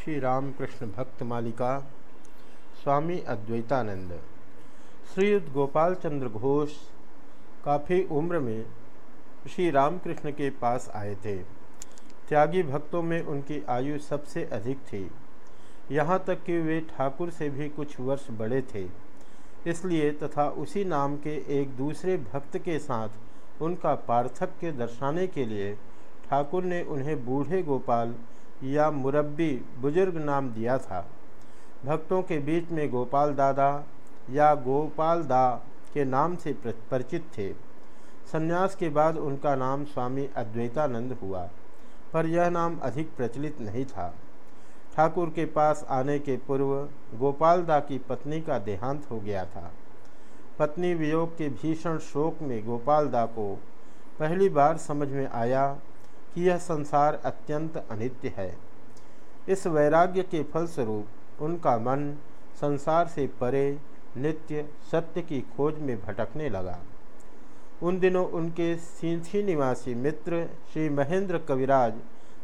श्री रामकृष्ण भक्त मालिका, स्वामी अद्वैतानंद। श्रीयुद्ध गोपाल चंद्र घोष काफ़ी उम्र में श्री रामकृष्ण के पास आए थे। त्यागी भक्तों में उनकी आयु सबसे अधिक थी। यहाँ तक कि वे ठाकुर से भी कुछ वर्ष बड़े थे। इसलिए तथा उसी नाम के एक दूसरे भक्त के साथ उनका पार्थक्य दर्शाने के लिए ठाकुर ने उन्हें बूढ़े गोपाल या मुरब्बी बुज़ुर्ग नाम दिया था। भक्तों के बीच में गोपाल दादा या गोपाल दा के नाम से परिचित थे। संन्यास के बाद उनका नाम स्वामी अद्वैतानंद हुआ, पर यह नाम अधिक प्रचलित नहीं था। ठाकुर के पास आने के पूर्व गोपाल दा की पत्नी का देहांत हो गया था। पत्नी वियोग के भीषण शोक में गोपाल दा को पहली बार समझ में आया कि यह संसार अत्यंत अनित्य है। इस वैराग्य के फलस्वरूप उनका मन संसार से परे नित्य सत्य की खोज में भटकने लगा। उन दिनों उनके सिंथी निवासी मित्र श्री महेंद्र कविराज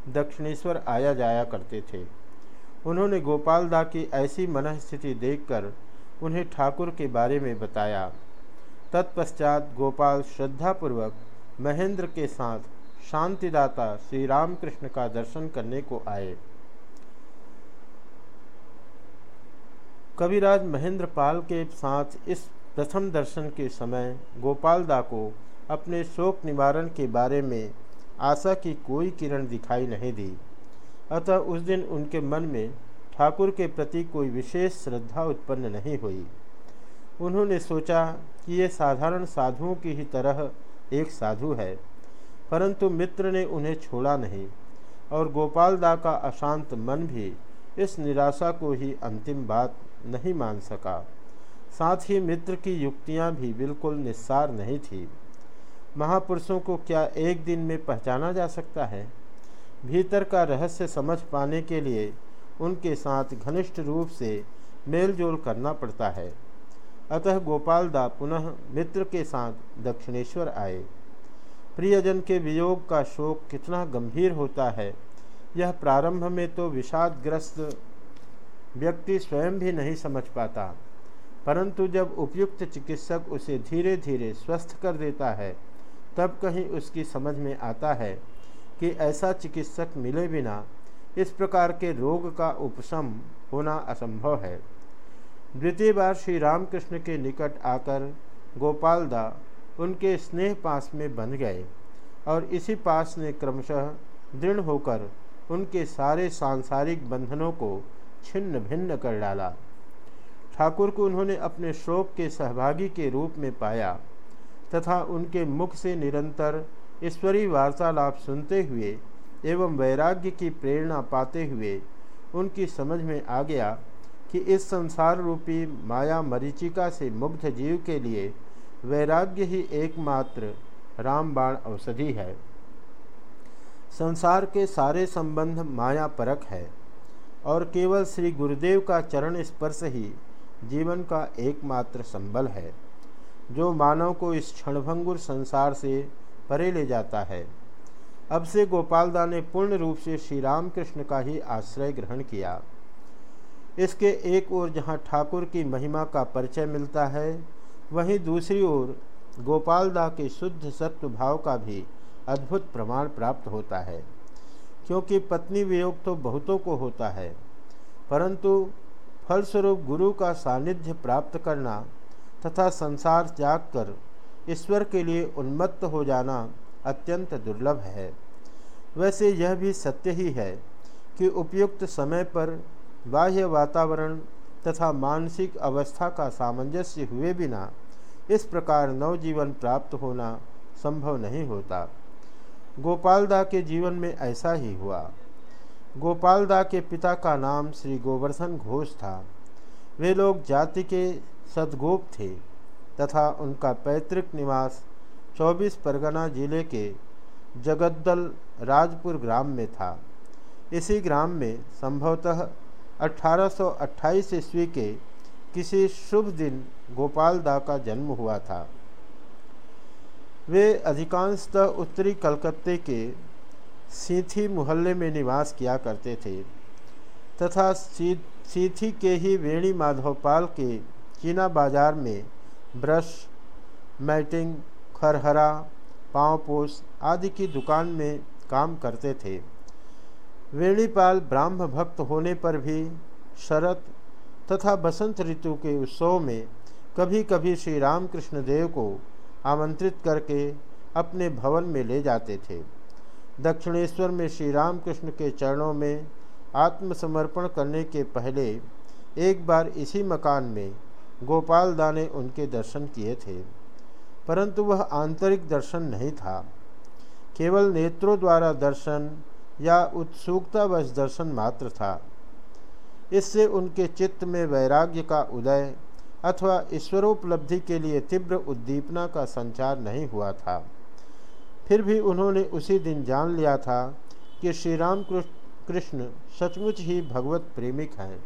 दक्षिणेश्वर आया जाया करते थे। उन्होंने गोपाल दा की ऐसी मनस्थिति देखकर उन्हें ठाकुर के बारे में बताया। तत्पश्चात गोपाल श्रद्धापूर्वक महेंद्र के साथ शांतिदाता श्री रामकृष्ण का दर्शन करने को आए। कविराज महेंद्र पाल के साथ इस प्रथम दर्शन के समय गोपाल दा को अपने शोक निवारण के बारे में आशा की कोई किरण दिखाई नहीं दी। अतः उस दिन उनके मन में ठाकुर के प्रति कोई विशेष श्रद्धा उत्पन्न नहीं हुई। उन्होंने सोचा कि ये साधारण साधुओं की ही तरह एक साधु है। परंतु मित्र ने उन्हें छोड़ा नहीं, और गोपाल दा का अशांत मन भी इस निराशा को ही अंतिम बात नहीं मान सका। साथ ही मित्र की युक्तियाँ भी बिल्कुल निस्सार नहीं थी। महापुरुषों को क्या एक दिन में पहचाना जा सकता है? भीतर का रहस्य समझ पाने के लिए उनके साथ घनिष्ठ रूप से मेलजोल करना पड़ता है। अतः गोपाल दा पुनः मित्र के साथ दक्षिणेश्वर आए। प्रियजन के वियोग का शोक कितना गंभीर होता है। यह प्रारंभ में तो विषादग्रस्त व्यक्ति स्वयं भी नहीं समझ पाता, परंतु जब उपयुक्त चिकित्सक उसे धीरे धीरे स्वस्थ कर देता है, तब कहीं उसकी समझ में आता है कि ऐसा चिकित्सक मिले बिना इस प्रकार के रोग का उपशम होना असंभव है। द्वितीय बार श्री रामकृष्ण के निकट आकर गोपाल दा उनके स्नेह पास में बंध गए और इसी पास ने क्रमशः दृढ़ होकर उनके सारे सांसारिक बंधनों को छिन्न भिन्न कर डाला। ठाकुर को उन्होंने अपने शोक के सहभागी के रूप में पाया तथा उनके मुख से निरंतर ईश्वरीय वार्तालाप सुनते हुए एवं वैराग्य की प्रेरणा पाते हुए उनकी समझ में आ गया कि इस संसार रूपी माया मरीचिका से मुग्ध जीव के लिए वैराग्य ही एकमात्र रामबाण औषधि है। संसार के सारे संबंध माया परक है और केवल श्री गुरुदेव का चरण स्पर्श ही जीवन का एकमात्र संबल है, जो मानव को इस क्षणभंगुर संसार से परे ले जाता है। अब से गोपालदा ने पूर्ण रूप से श्री रामकृष्ण का ही आश्रय ग्रहण किया। इसके एक ओर जहाँ ठाकुर की महिमा का परिचय मिलता है वहीं दूसरी ओर गोपालदा के शुद्ध सत्व भाव का भी अद्भुत प्रमाण प्राप्त होता है। क्योंकि पत्नी वियोग तो बहुतों को होता है, परंतु फलस्वरूप गुरु का सानिध्य प्राप्त करना तथा संसार त्याग कर ईश्वर के लिए उन्मत्त हो जाना अत्यंत दुर्लभ है। वैसे यह भी सत्य ही है कि उपयुक्त समय पर बाह्य वातावरण तथा मानसिक अवस्था का सामंजस्य हुए बिना इस प्रकार नवजीवन प्राप्त होना संभव नहीं होता। गोपालदा के जीवन में ऐसा ही हुआ। गोपालदा के पिता का नाम श्री गोवर्धन घोष था। वे लोग जाति के सदगोप थे तथा उनका पैतृक निवास 24 परगना ज़िले के जगद्दल राजपुर ग्राम में था। इसी ग्राम में संभवतः 1828 ईस्वी के किसी शुभ दिन गोपाल दा का जन्म हुआ था। वे अधिकांशतः उत्तरी कलकत्ते के सीथी मोहल्ले में निवास किया करते थे तथा सीथी के ही वेणी माधवपाल के चीना बाज़ार में ब्रश, मैटिंग, खरहरा पाँवपोस आदि की दुकान में काम करते थे। वेणीपाल ब्राह्म भक्त होने पर भी शरत तथा बसंत ऋतु के उत्सव में कभी कभी श्री रामकृष्ण देव को आमंत्रित करके अपने भवन में ले जाते थे। दक्षिणेश्वर में श्री रामकृष्ण के चरणों में आत्मसमर्पण करने के पहले एक बार इसी मकान में गोपाल दा ने उनके दर्शन किए थे। परंतु वह आंतरिक दर्शन नहीं था। केवल नेत्रों द्वारा दर्शन या उत्सुकतावश दर्शन मात्र था। इससे उनके चित्त में वैराग्य का उदय अथवा ईश्वरोपलब्धि के लिए तीव्र उद्दीपना का संचार नहीं हुआ था। फिर भी उन्होंने उसी दिन जान लिया था कि श्री राम कृष्ण सचमुच ही भगवत प्रेमिक हैं।